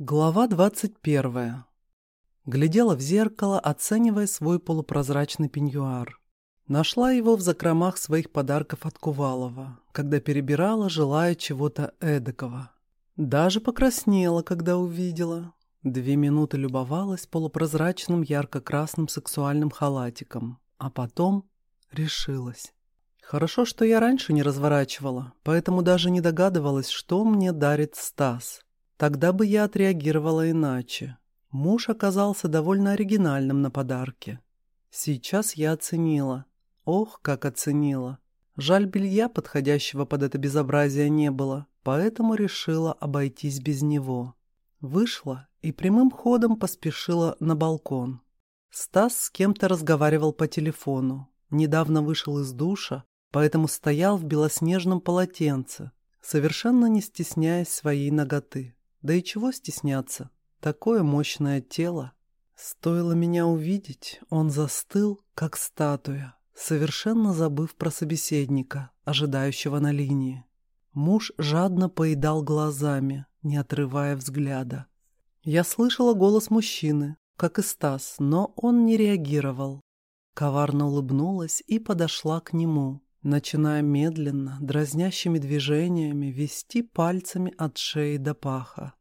Глава двадцать первая. Глядела в зеркало, оценивая свой полупрозрачный пеньюар. Нашла его в закромах своих подарков от Кувалова, когда перебирала, желая чего-то эдакого. Даже покраснела, когда увидела. Две минуты любовалась полупрозрачным ярко-красным сексуальным халатиком, а потом решилась. Хорошо, что я раньше не разворачивала, поэтому даже не догадывалась, что мне дарит Стас. Тогда бы я отреагировала иначе. Муж оказался довольно оригинальным на подарке. Сейчас я оценила. Ох, как оценила. Жаль, белья, подходящего под это безобразие, не было, поэтому решила обойтись без него. Вышла и прямым ходом поспешила на балкон. Стас с кем-то разговаривал по телефону. Недавно вышел из душа, поэтому стоял в белоснежном полотенце, совершенно не стесняясь своей ноготы. Да и чего стесняться? Такое мощное тело. Стоило меня увидеть, он застыл, как статуя, совершенно забыв про собеседника, ожидающего на линии. Муж жадно поедал глазами, не отрывая взгляда. Я слышала голос мужчины, как и Стас, но он не реагировал. Коварно улыбнулась и подошла к нему, начиная медленно, дразнящими движениями вести пальцами от шеи до паха.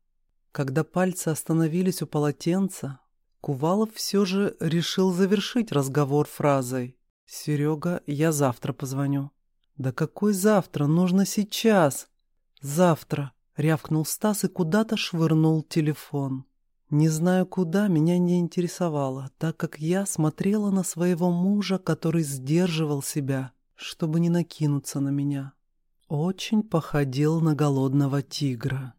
Когда пальцы остановились у полотенца, Кувалов все же решил завершить разговор фразой «Серега, я завтра позвоню». «Да какой завтра? Нужно сейчас!» «Завтра!» — рявкнул Стас и куда-то швырнул телефон. Не знаю куда, меня не интересовало, так как я смотрела на своего мужа, который сдерживал себя, чтобы не накинуться на меня. Очень походил на голодного тигра.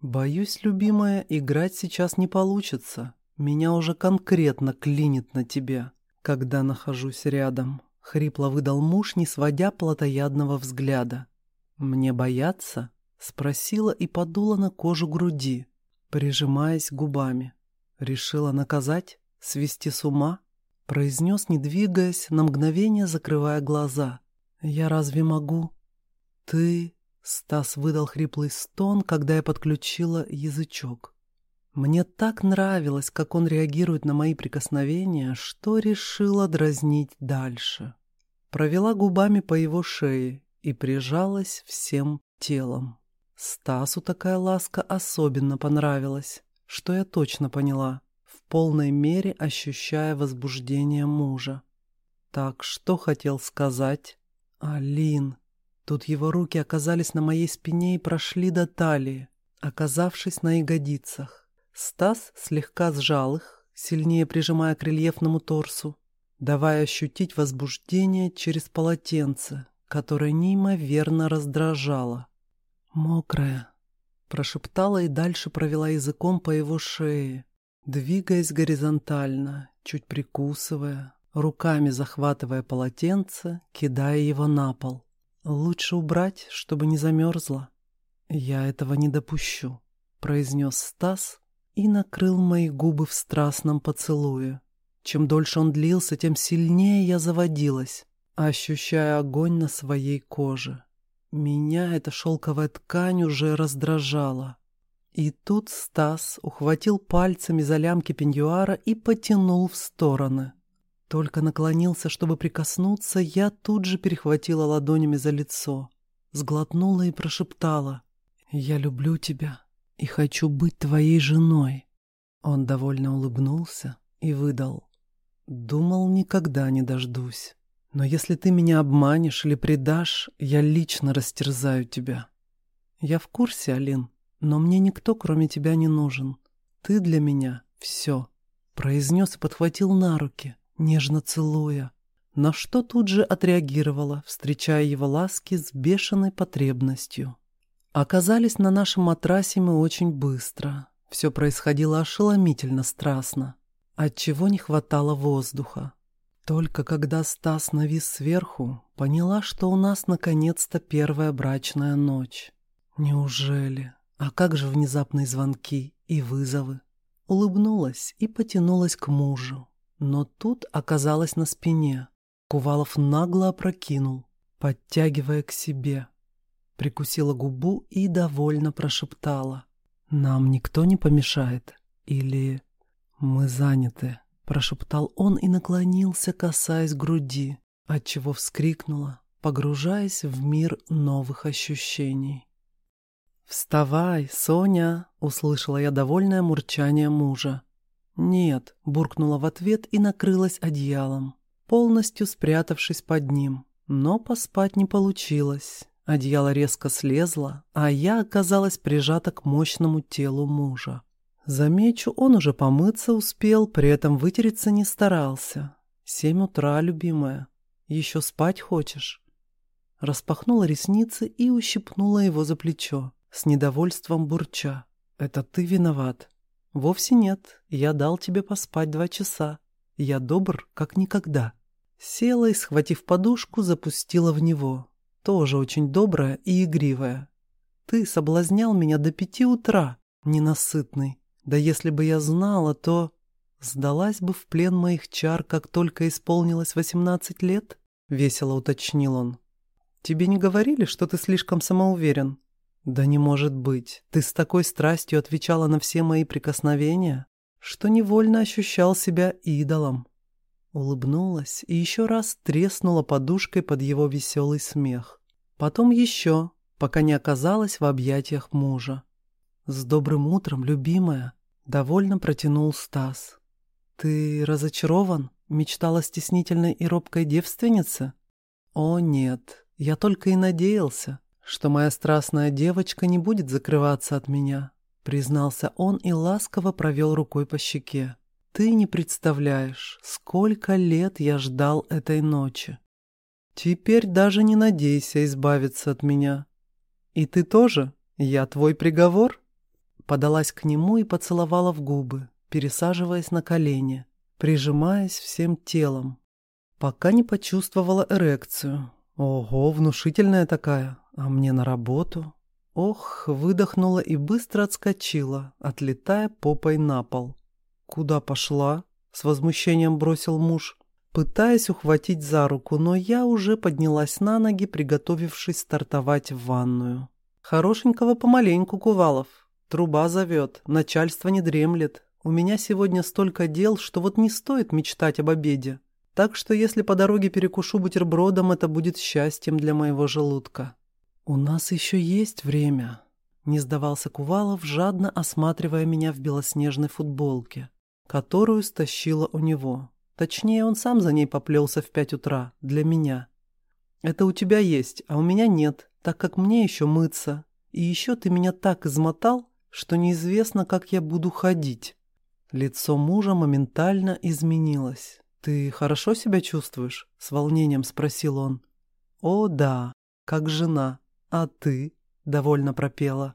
«Боюсь, любимая, играть сейчас не получится. Меня уже конкретно клинит на тебя, когда нахожусь рядом», — хрипло выдал муж, не сводя плотоядного взгляда. «Мне бояться?» — спросила и подула на кожу груди, прижимаясь губами. «Решила наказать? Свести с ума?» — произнес, не двигаясь, на мгновение закрывая глаза. «Я разве могу?» «Ты...» Стас выдал хриплый стон, когда я подключила язычок. Мне так нравилось, как он реагирует на мои прикосновения, что решила дразнить дальше. Провела губами по его шее и прижалась всем телом. Стасу такая ласка особенно понравилась, что я точно поняла, полной мере ощущая возбуждение мужа. Так, что хотел сказать? Алин, Тут его руки оказались на моей спине и прошли до талии, оказавшись на ягодицах. Стас слегка сжал их, сильнее прижимая к рельефному торсу, давая ощутить возбуждение через полотенце, которое неимоверно раздражало. «Мокрая», — прошептала и дальше провела языком по его шее, двигаясь горизонтально, чуть прикусывая, руками захватывая полотенце, кидая его на пол. «Лучше убрать, чтобы не замерзла». «Я этого не допущу», — произнес Стас и накрыл мои губы в страстном поцелуе. Чем дольше он длился, тем сильнее я заводилась, ощущая огонь на своей коже. Меня эта шелковая ткань уже раздражала. И тут Стас ухватил пальцами за лямки пеньюара и потянул в стороны. Только наклонился, чтобы прикоснуться, я тут же перехватила ладонями за лицо, сглотнула и прошептала «Я люблю тебя и хочу быть твоей женой». Он довольно улыбнулся и выдал «Думал, никогда не дождусь. Но если ты меня обманешь или предашь, я лично растерзаю тебя». «Я в курсе, Алин, но мне никто, кроме тебя, не нужен. Ты для меня все», — произнес и подхватил на руки, нежно целуя, на что тут же отреагировала, встречая его ласки с бешеной потребностью. Оказались на нашем матрасе мы очень быстро. Все происходило ошеломительно страстно, отчего не хватало воздуха. Только когда Стас навис сверху, поняла, что у нас наконец-то первая брачная ночь. Неужели? А как же внезапные звонки и вызовы? Улыбнулась и потянулась к мужу, но тут оказалась на спине. Кувалов нагло опрокинул, подтягивая к себе. Прикусила губу и довольно прошептала. Нам никто не помешает? Или мы заняты?» Прошептал он и наклонился, касаясь груди, отчего вскрикнула, погружаясь в мир новых ощущений. «Вставай, Соня!» — услышала я довольное мурчание мужа. «Нет», — буркнула в ответ и накрылась одеялом, полностью спрятавшись под ним. Но поспать не получилось. Одеяло резко слезло, а я оказалась прижата к мощному телу мужа. Замечу, он уже помыться успел, при этом вытереться не старался. Семь утра, любимая. Еще спать хочешь? Распахнула ресницы и ущипнула его за плечо, с недовольством бурча. «Это ты виноват». «Вовсе нет. Я дал тебе поспать два часа. Я добр, как никогда». Села и, схватив подушку, запустила в него. Тоже очень добрая и игривая. «Ты соблазнял меня до пяти утра, ненасытный. Да если бы я знала, то... Сдалась бы в плен моих чар, как только исполнилось восемнадцать лет? Весело уточнил он. Тебе не говорили, что ты слишком самоуверен? Да не может быть. Ты с такой страстью отвечала на все мои прикосновения, что невольно ощущал себя идолом. Улыбнулась и еще раз треснула подушкой под его веселый смех. Потом еще, пока не оказалась в объятиях мужа. «С добрым утром, любимая!» Довольно протянул Стас. «Ты разочарован?» — мечтала стеснительной и робкой девственнице? «О, нет, я только и надеялся, что моя страстная девочка не будет закрываться от меня», — признался он и ласково провел рукой по щеке. «Ты не представляешь, сколько лет я ждал этой ночи. Теперь даже не надейся избавиться от меня. И ты тоже? Я твой приговор?» подалась к нему и поцеловала в губы, пересаживаясь на колени, прижимаясь всем телом, пока не почувствовала эрекцию. Ого, внушительная такая, а мне на работу. Ох, выдохнула и быстро отскочила, отлетая попой на пол. «Куда пошла?» — с возмущением бросил муж, пытаясь ухватить за руку, но я уже поднялась на ноги, приготовившись стартовать в ванную. «Хорошенького помаленьку, Кувалов. Труба зовет, начальство не дремлет. У меня сегодня столько дел, что вот не стоит мечтать об обеде. Так что если по дороге перекушу бутербродом, это будет счастьем для моего желудка. У нас еще есть время. Не сдавался Кувалов, жадно осматривая меня в белоснежной футболке, которую стащила у него. Точнее, он сам за ней поплелся в пять утра, для меня. Это у тебя есть, а у меня нет, так как мне еще мыться. И еще ты меня так измотал, что неизвестно, как я буду ходить. Лицо мужа моментально изменилось. «Ты хорошо себя чувствуешь?» — с волнением спросил он. «О, да, как жена. А ты?» — довольно пропела.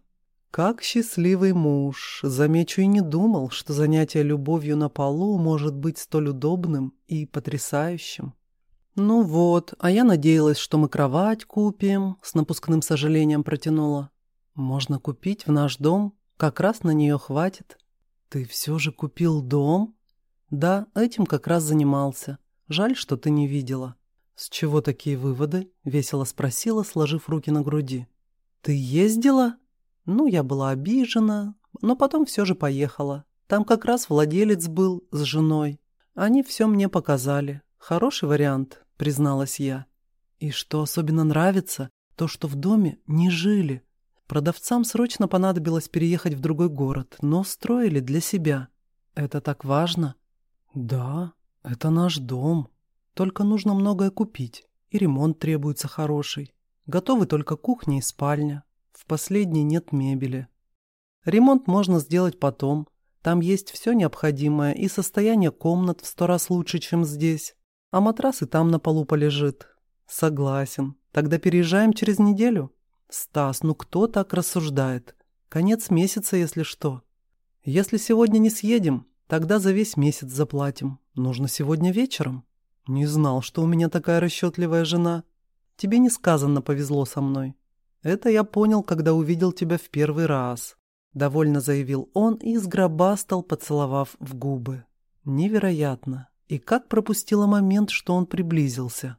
«Как счастливый муж. Замечу и не думал, что занятие любовью на полу может быть столь удобным и потрясающим». «Ну вот, а я надеялась, что мы кровать купим», — с напускным сожалением протянула. «Можно купить в наш дом как раз на нее хватит. Ты все же купил дом? Да, этим как раз занимался. Жаль, что ты не видела. С чего такие выводы? Весело спросила, сложив руки на груди. Ты ездила? Ну, я была обижена, но потом все же поехала. Там как раз владелец был с женой. Они все мне показали. Хороший вариант, призналась я. И что особенно нравится, то, что в доме не жили, Продавцам срочно понадобилось переехать в другой город, но строили для себя. Это так важно? Да, это наш дом. Только нужно многое купить, и ремонт требуется хороший. Готовы только кухня и спальня. В последней нет мебели. Ремонт можно сделать потом. Там есть все необходимое, и состояние комнат в сто раз лучше, чем здесь. А матрас и там на полу полежит. Согласен. Тогда переезжаем через неделю. «Стас, ну кто так рассуждает? Конец месяца, если что. Если сегодня не съедем, тогда за весь месяц заплатим. Нужно сегодня вечером». «Не знал, что у меня такая расчетливая жена. Тебе несказанно повезло со мной. Это я понял, когда увидел тебя в первый раз», — довольно заявил он и сгробастал, поцеловав в губы. «Невероятно. И как пропустила момент, что он приблизился».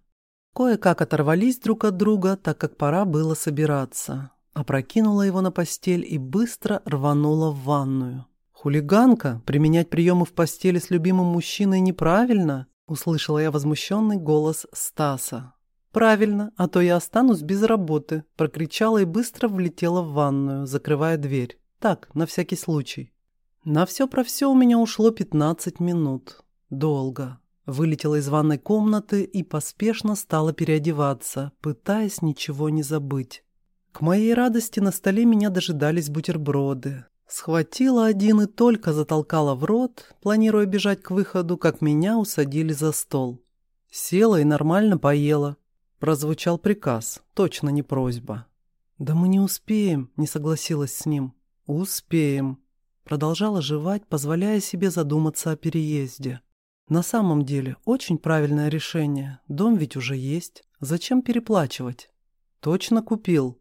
Кое-как оторвались друг от друга, так как пора было собираться. опрокинула его на постель и быстро рванула в ванную. «Хулиганка, применять приемы в постели с любимым мужчиной неправильно», услышала я возмущенный голос Стаса. «Правильно, а то я останусь без работы», прокричала и быстро влетела в ванную, закрывая дверь. Так, на всякий случай. На все про все у меня ушло 15 минут. Долго. Вылетела из ванной комнаты и поспешно стала переодеваться, пытаясь ничего не забыть. К моей радости на столе меня дожидались бутерброды. Схватила один и только затолкала в рот, планируя бежать к выходу, как меня усадили за стол. Села и нормально поела. Прозвучал приказ, точно не просьба. «Да мы не успеем», — не согласилась с ним. «Успеем», — продолжала жевать, позволяя себе задуматься о переезде. «На самом деле, очень правильное решение. Дом ведь уже есть. Зачем переплачивать?» «Точно купил?»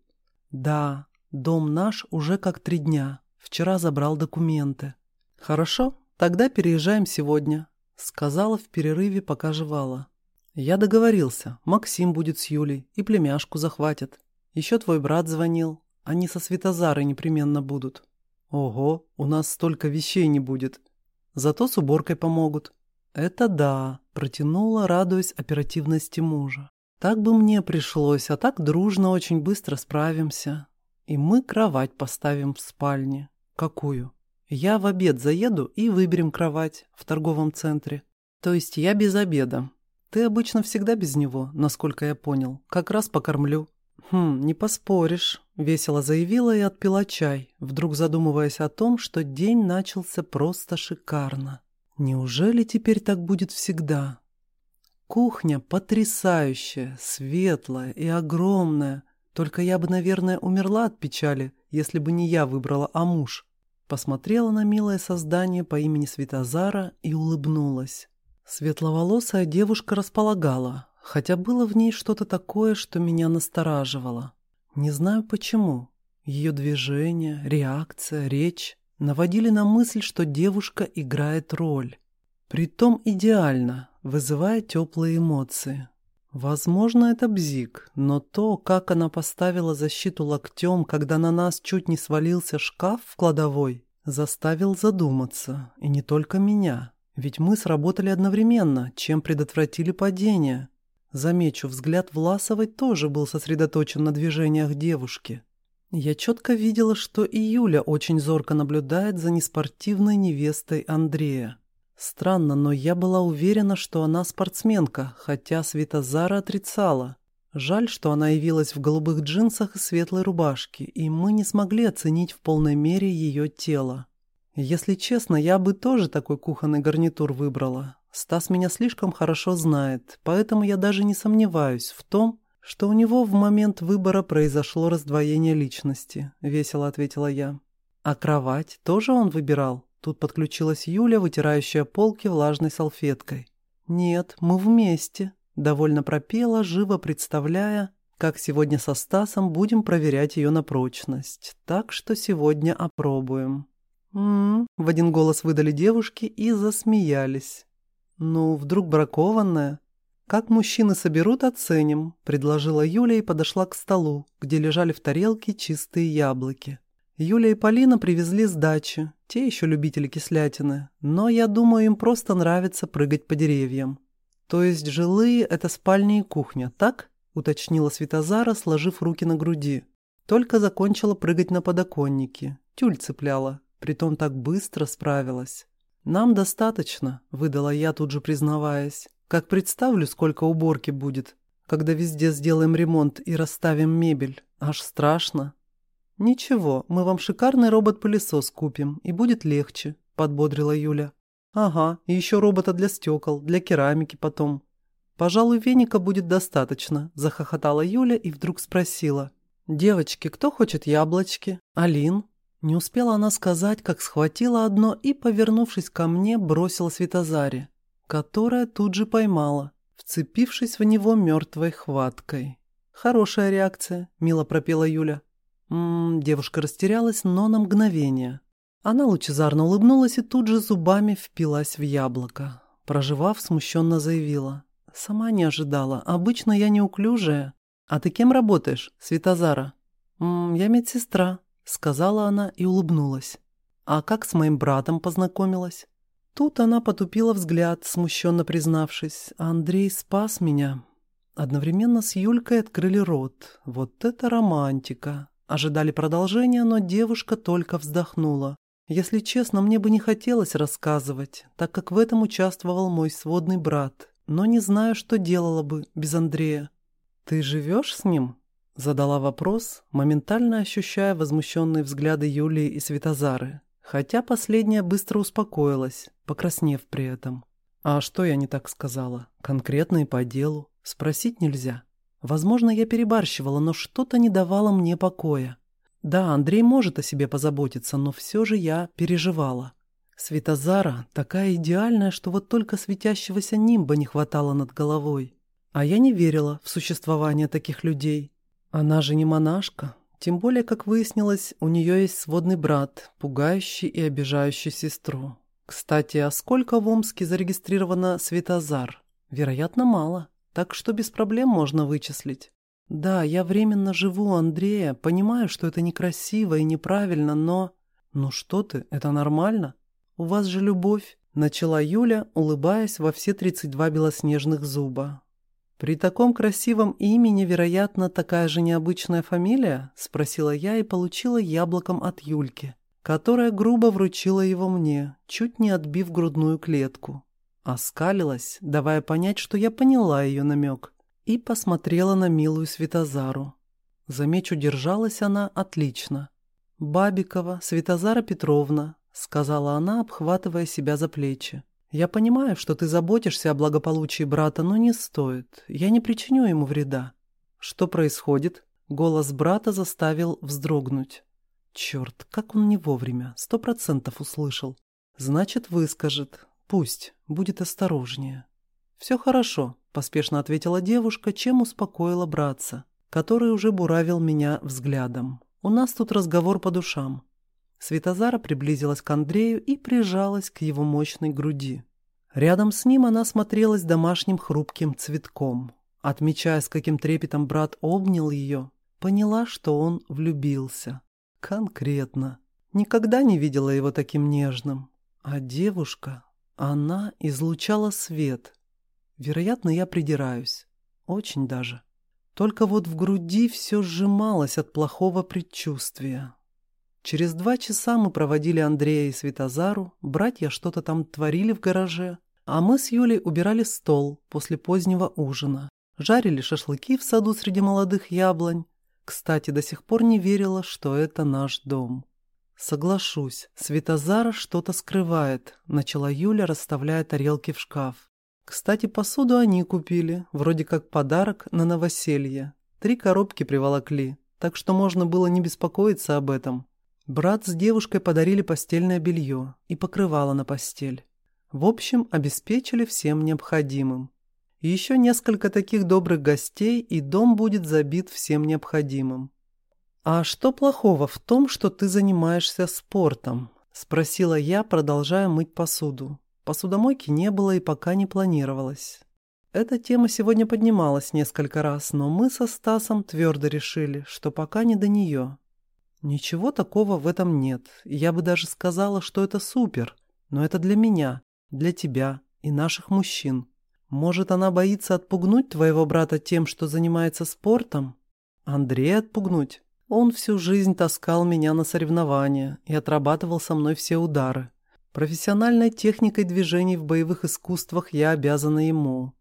«Да, дом наш уже как три дня. Вчера забрал документы. Хорошо, тогда переезжаем сегодня, сказала в перерыве, пока жевала. Я договорился, Максим будет с Юлей и племяшку захватят. Еще твой брат звонил, они со Светозарой непременно будут. Ого, у нас столько вещей не будет. Зато с уборкой помогут. Это да, протянула, радуясь оперативности мужа. Так бы мне пришлось, а так дружно очень быстро справимся. И мы кровать поставим в спальне. «Какую?» «Я в обед заеду и выберем кровать в торговом центре. То есть я без обеда. Ты обычно всегда без него, насколько я понял. Как раз покормлю». «Хм, не поспоришь», — весело заявила и отпила чай, вдруг задумываясь о том, что день начался просто шикарно. «Неужели теперь так будет всегда?» Кухня потрясающая, светлая и огромная. Только я бы, наверное, умерла от печали, если бы не я выбрала, а муж. Посмотрела на милое создание по имени Светозара и улыбнулась. Светловолосая девушка располагала, хотя было в ней что-то такое, что меня настораживало. Не знаю почему. Ее движения, реакция, речь наводили на мысль, что девушка играет роль. Притом идеально, вызывая теплые эмоции. Возможно, это бзик, но то, как она поставила защиту локтем, когда на нас чуть не свалился шкаф в кладовой, заставил задуматься. И не только меня. Ведь мы сработали одновременно, чем предотвратили падение. Замечу, взгляд Власовой тоже был сосредоточен на движениях девушки. Я четко видела, что и Юля очень зорко наблюдает за неспортивной невестой Андрея. Странно, но я была уверена, что она спортсменка, хотя Светозара отрицала. Жаль, что она явилась в голубых джинсах и светлой рубашке, и мы не смогли оценить в полной мере ее тело. Если честно, я бы тоже такой кухонный гарнитур выбрала. Стас меня слишком хорошо знает, поэтому я даже не сомневаюсь в том, что у него в момент выбора произошло раздвоение личности, весело ответила я. А кровать тоже он выбирал? Тут подключилась Юля, вытирающая полки влажной салфеткой. «Нет, мы вместе», — довольно пропела, живо представляя, как сегодня со Стасом будем проверять ее на прочность. Так что сегодня опробуем. «М-м-м», в один голос выдали девушки и засмеялись. «Ну, вдруг бракованная?» «Как мужчины соберут, оценим», — предложила Юля и подошла к столу, где лежали в тарелке чистые яблоки. Юля и Полина привезли с дачи, те еще любители кислятины, но я думаю, им просто нравится прыгать по деревьям. То есть жилые — это спальня и кухня, так? Уточнила Светозара, сложив руки на груди. Только закончила прыгать на подоконнике. Тюль цепляла, притом так быстро справилась. «Нам достаточно», — выдала я, тут же признаваясь. «Как представлю, сколько уборки будет, когда везде сделаем ремонт и расставим мебель. Аж страшно». «Ничего, мы вам шикарный робот-пылесос купим, и будет легче», — подбодрила Юля. «Ага, и еще робота для стекол, для керамики потом». «Пожалуй, веника будет достаточно», — захохотала Юля и вдруг спросила. «Девочки, кто хочет яблочки? Алин?» Не успела она сказать, как схватила одно и, повернувшись ко мне, бросила Светозаре, которая тут же поймала, вцепившись в него мертвой хваткой. «Хорошая реакция», — мило пропела Юля. М девушка растерялась, но на мгновение. Она лучезарно улыбнулась и тут же зубами впилась в яблоко. Проживав, смущенно заявила. «Сама не ожидала. Обычно я неуклюжая. А ты кем работаешь, Светозара?» «М, «Я медсестра», — сказала она и улыбнулась. «А как с моим братом познакомилась?» Тут она потупила взгляд, смущенно признавшись. «Андрей спас меня». Одновременно с Юлькой открыли рот. Вот это романтика. Ожидали продолжения, но девушка только вздохнула. Если честно, мне бы не хотелось рассказывать, так как в этом участвовал мой сводный брат. Но не знаю, что делала бы без Андрея. «Ты живешь с ним?» Задала вопрос, моментально ощущая возмущенные взгляды Юлии и Светозары. Хотя последняя быстро успокоилась, покраснев при этом. А что я не так сказала? Конкретно и по делу. Спросить нельзя. Возможно, я перебарщивала, но что-то не давало мне покоя. Да, Андрей может о себе позаботиться, но все же я переживала. Светозара такая идеальная, что вот только светящегося нимба не хватало над головой. А я не верила в существование таких людей. Она же не монашка. Тем более, как выяснилось, у нее есть сводный брат, пугающий и обижающий сестру. Кстати, а сколько в Омске зарегистрировано Светозар? Вероятно, мало. Так что без проблем можно вычислить. Да, я временно живу у Андрея, понимаю, что это некрасиво и неправильно, но... Ну что ты, это нормально. У вас же любовь, начала Юля, улыбаясь во все 32 белоснежных зуба. При таком красивом имени, вероятно, такая же необычная фамилия? Спросила я и получила яблоком от Юльки, которая грубо вручила его мне, чуть не отбив грудную клетку. Оскалилась, давая понять, что я поняла ее намек, и посмотрела на милую Светозару. Замечу, держалась она отлично. «Бабикова, Светозара Петровна», — сказала она, обхватывая себя за плечи. «Я понимаю, что ты заботишься о благополучии брата, но не стоит. Я не причиню ему вреда». «Что происходит?» Голос брата заставил вздрогнуть. Черт, как он не вовремя, сто процентов услышал. Значит, выскажет. Пусть, будет осторожнее. «Все хорошо», — поспешно ответила девушка, чем успокоила братца, который уже буравил меня взглядом. «У нас тут разговор по душам». Светозара приблизилась к Андрею и прижалась к его мощной груди. Рядом с ним она смотрелась домашним хрупким цветком. Отмечая, с каким трепетом брат обнял ее, поняла, что он влюбился. Конкретно. Никогда не видела его таким нежным. А девушка она излучала свет. Вероятно, я придираюсь. Очень даже. Только вот в груди все сжималось от плохого предчувствия. Через два часа мы проводили Андрея и Светозару, братья что-то там творили в гараже, а мы с Юлей убирали стол после позднего ужина, жарили шашлыки в саду среди молодых яблонь. Кстати, до сих пор не верила, что это наш дом. «Соглашусь, Светозара что-то скрывает», — начала Юля, расставляя тарелки в шкаф. «Кстати, посуду они купили, вроде как подарок на новоселье. Три коробки приволокли, так что можно было не беспокоиться об этом. Брат с девушкой подарили постельное белье и покрывало на постель. В общем, обеспечили всем необходимым. Еще несколько таких добрых гостей, и дом будет забит всем необходимым. «А что плохого в том, что ты занимаешься спортом?» – спросила я, продолжая мыть посуду. Посудомойки не было и пока не планировалось. Эта тема сегодня поднималась несколько раз, но мы со Стасом твердо решили, что пока не до нее. Ничего такого в этом нет. Я бы даже сказала, что это супер. Но это для меня, для тебя и наших мужчин. Может, она боится отпугнуть твоего брата тем, что занимается спортом? Андрея отпугнуть? Он всю жизнь таскал меня на соревнования и отрабатывал со мной все удары. Профессиональной техникой движений в боевых искусствах я обязана ему.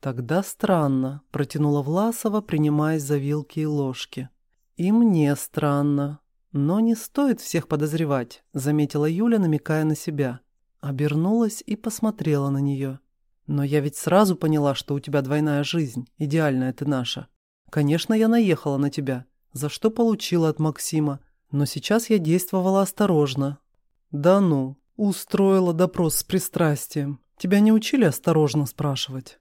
Тогда странно, протянула Власова, принимаясь за вилки и ложки. И мне странно. Но не стоит всех подозревать, заметила Юля, намекая на себя. Обернулась и посмотрела на нее. Но я ведь сразу поняла, что у тебя двойная жизнь, идеальная ты наша. Конечно, я наехала на тебя, за что получила от Максима, но сейчас я действовала осторожно. Да ну, устроила допрос с пристрастием. Тебя не учили осторожно спрашивать?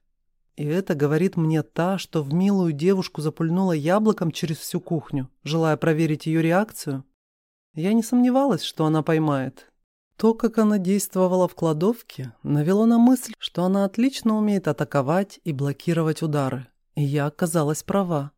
И это говорит мне та, что в милую девушку запульнула яблоком через всю кухню, желая проверить ее реакцию. Я не сомневалась, что она поймает. То, как она действовала в кладовке, навело на мысль, что она отлично умеет атаковать и блокировать удары. И я оказалась права.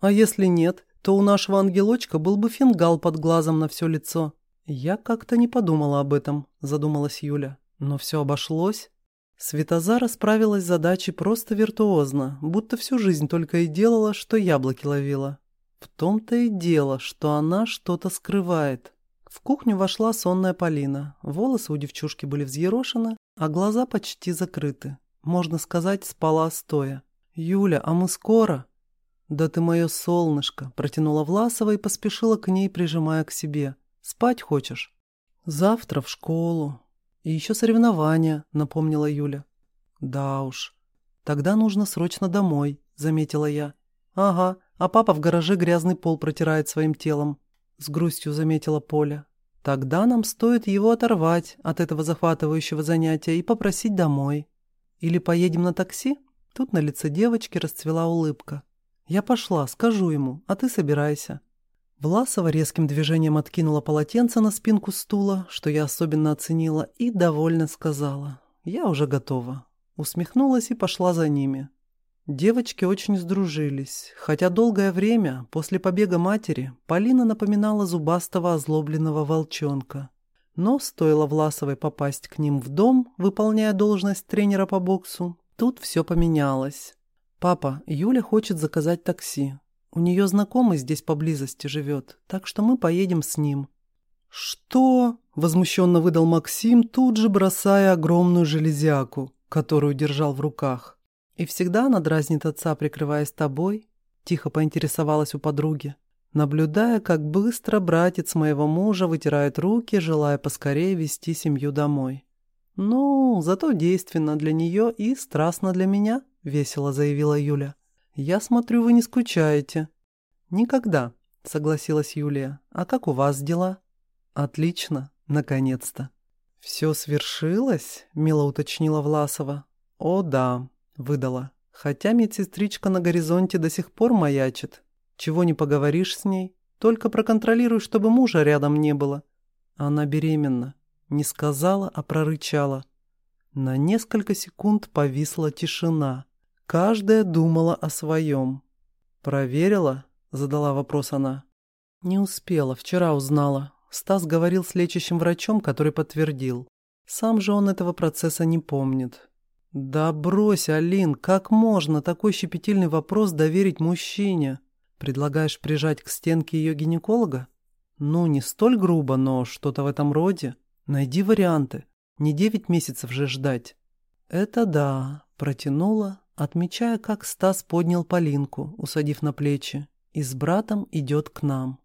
А если нет, то у нашего ангелочка был бы фингал под глазом на все лицо. Я как-то не подумала об этом, задумалась Юля. Но все обошлось. Светозара справилась с задачей просто виртуозно, будто всю жизнь только и делала, что яблоки ловила. В том-то и дело, что она что-то скрывает. В кухню вошла сонная Полина. Волосы у девчушки были взъерошены, а глаза почти закрыты. Можно сказать, спала стоя. «Юля, а мы скоро?» «Да ты мое солнышко!» – протянула Власова и поспешила к ней, прижимая к себе. «Спать хочешь?» «Завтра в школу. И еще соревнования», – напомнила Юля. «Да уж. Тогда нужно срочно домой», – заметила я. «Ага, а папа в гараже грязный пол протирает своим телом», – с грустью заметила Поля. «Тогда нам стоит его оторвать от этого захватывающего занятия и попросить домой. Или поедем на такси?» Тут на лице девочки расцвела улыбка. «Я пошла, скажу ему, а ты собирайся». Власова резким движением откинула полотенце на спинку стула, что я особенно оценила, и довольно сказала. «Я уже готова». Усмехнулась и пошла за ними. Девочки очень сдружились, хотя долгое время, после побега матери, Полина напоминала зубастого озлобленного волчонка. Но стоило Власовой попасть к ним в дом, выполняя должность тренера по боксу, Тут все поменялось. «Папа, Юля хочет заказать такси. У нее знакомый здесь поблизости живет, так что мы поедем с ним». «Что?» – возмущенно выдал Максим, тут же бросая огромную железяку, которую держал в руках. «И всегда она дразнит отца, прикрываясь тобой?» – тихо поинтересовалась у подруги, наблюдая, как быстро братец моего мужа вытирает руки, желая поскорее вести семью домой. «Ну, зато действенно для нее и страстно для меня», — весело заявила Юля. «Я смотрю, вы не скучаете». «Никогда», — согласилась Юлия. «А как у вас дела?» «Отлично, наконец-то». «Все свершилось?» — мило уточнила Власова. «О, да», — выдала. «Хотя медсестричка на горизонте до сих пор маячит. Чего не поговоришь с ней? Только проконтролируй, чтобы мужа рядом не было. Она беременна. Не сказала, а прорычала. На несколько секунд повисла тишина. Каждая думала о своем. «Проверила?» — задала вопрос она. «Не успела, вчера узнала». Стас говорил с лечащим врачом, который подтвердил. Сам же он этого процесса не помнит. «Да брось, Алин, как можно такой щепетильный вопрос доверить мужчине? Предлагаешь прижать к стенке ее гинеколога? Ну, не столь грубо, но что-то в этом роде». Найди варианты. Не девять месяцев же ждать. Это да, протянула, отмечая, как Стас поднял Полинку, усадив на плечи, и с братом идет к нам.